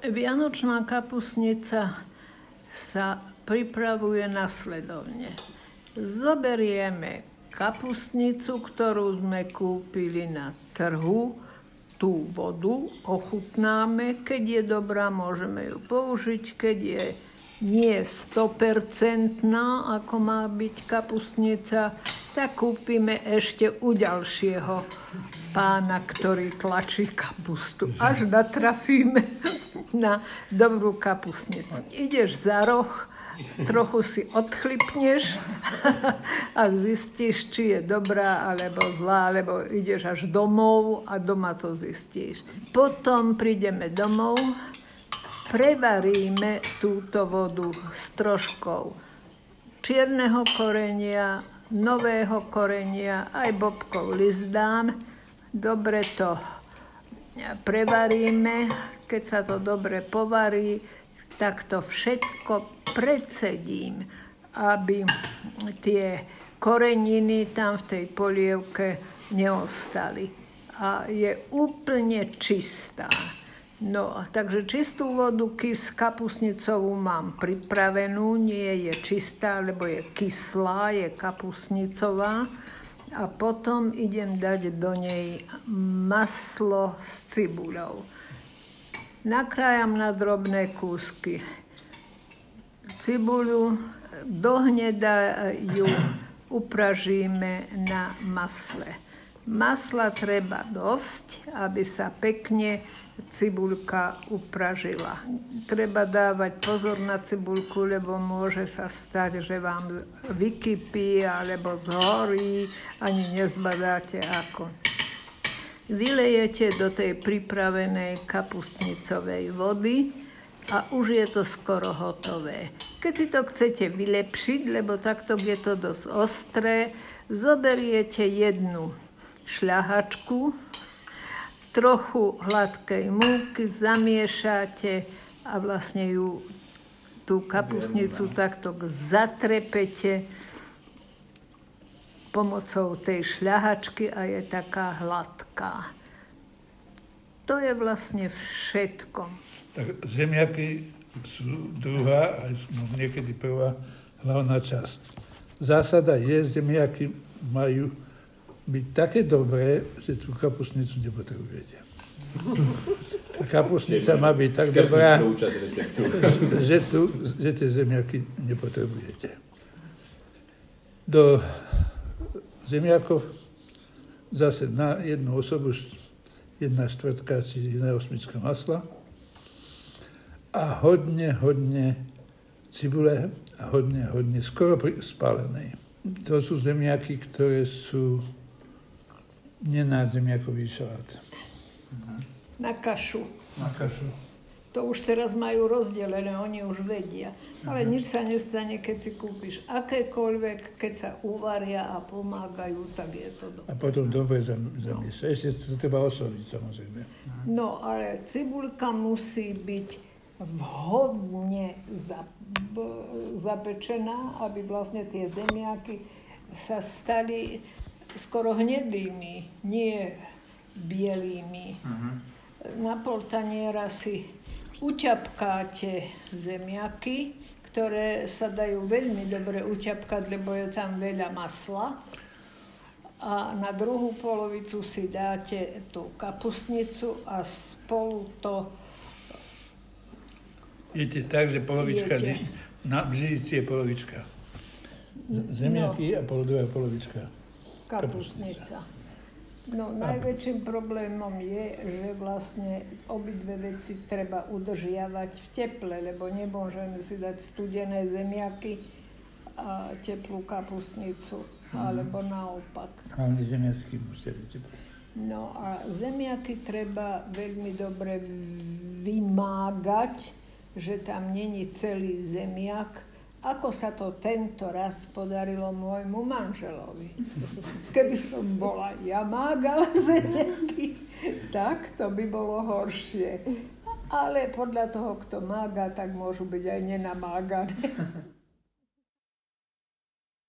Vianočná kapusnica sa pripravuje nasledovne. Zoberieme kapustnicu, ktorú sme kúpili na trhu, tú vodu ochutnáme. Keď je dobrá, môžeme ju použiť. Keď je nie 100% ako má byť kapustnica, tak kúpime ešte u ďalšieho pána, ktorý tlačí kapustu. Až natrafíme na dobrú kapustnicu. Ideš za roh, trochu si odchlipneš a zistíš, či je dobrá alebo zlá, alebo ideš až domov a doma to zistíš. Potom prídeme domov, prevaríme túto vodu s troškou čierneho korenia, nového korenia, aj bobkov lizdám. Dobre to prevaríme, keď sa to dobre povarí, tak to všetko predsedím, aby tie koreniny tam v tej polievke neostali. A je úplne čistá. No, takže čistú vodu kys kapusnicovú mám pripravenú, nie je čistá, lebo je kyslá, je kapusnicová. A potom idem dať do nej maslo s cibuľou. Nakrájam na drobné kúsky cibuľu, dohneda ju upražíme na masle. Masla treba dosť, aby sa pekne cibulka upražila. Treba dávať pozor na cibulku, lebo môže sa stať, že vám vykypí alebo zhorí, ani nezbadáte ako. Vylejete do tej pripravenej kapustnicovej vody, a už je to skoro hotové. Keď si to chcete vylepšiť, lebo takto je to dosť ostré, zoberiete jednu šľahačku, trochu hladkej múky, zamiešate a vlastne ju tú kapusnicu takto zatrepete pomocou tej šľahačky a je taká hladká. To je vlastne všetko. Tak zemiaky sú druhá, a niekedy prvá hlavná časť. Zásada je, zemiaky majú byť také dobré, že tú kapusnicu nepotrebujete. A kapusnica má byť tak dobrá, že, tu, že tie zemiaky nepotrebujete. Do zemiakov zase na jednu osobu jedna štvrtka či jedna osmička masla a hodne, hodne cibule a hodne, hodne skoro spálenej. To sú zemiaky, ktoré sú nie na zemiakový šalát. Na kašu. Na kašu. To už teraz majú rozdelené, oni už vedia. Ale nič sa nestane, keď si kúpiš akékoľvek, keď sa uvaria a pomágajú, tak je to dobré. A potom dobre zamiesť. No. Ešte to treba osoliť, samozrejme. No, ale cibulka musí byť vhodne zapečená, aby vlastne tie zemiaky sa stali skoro hnedými, nie bielými. Uh-huh. Na pol taniera si uťapkáte zemiaky, ktoré sa dajú veľmi dobre uťapkať, lebo je tam veľa masla. A na druhú polovicu si dáte tú kapusnicu a spolu to Jete tak, že polovička, jete. na bžici je polovička. Zemiaky no. a druhá polovička. Kapusnica. No, najväčším problémom je, že vlastne obidve veci treba udržiavať v teple, lebo nemôžeme si dať studené zemiaky a teplú kapusnicu, mm. alebo naopak. Hlavne zemiaky musia byť teplé. No a zemiaky treba veľmi dobre vymágať, že tam není celý zemiak, ako sa to tento raz podarilo môjmu manželovi. Keby som bola ja mágala zemiaky, tak to by bolo horšie. Ale podľa toho, kto mága, tak môžu byť aj nenamágané.